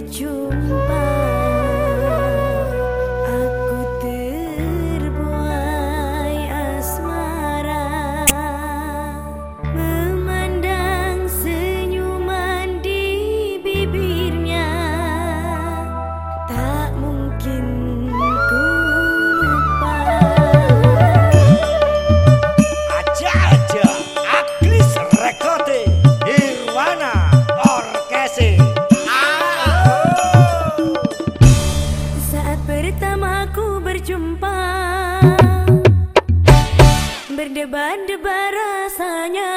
berjumpa. Berasanya.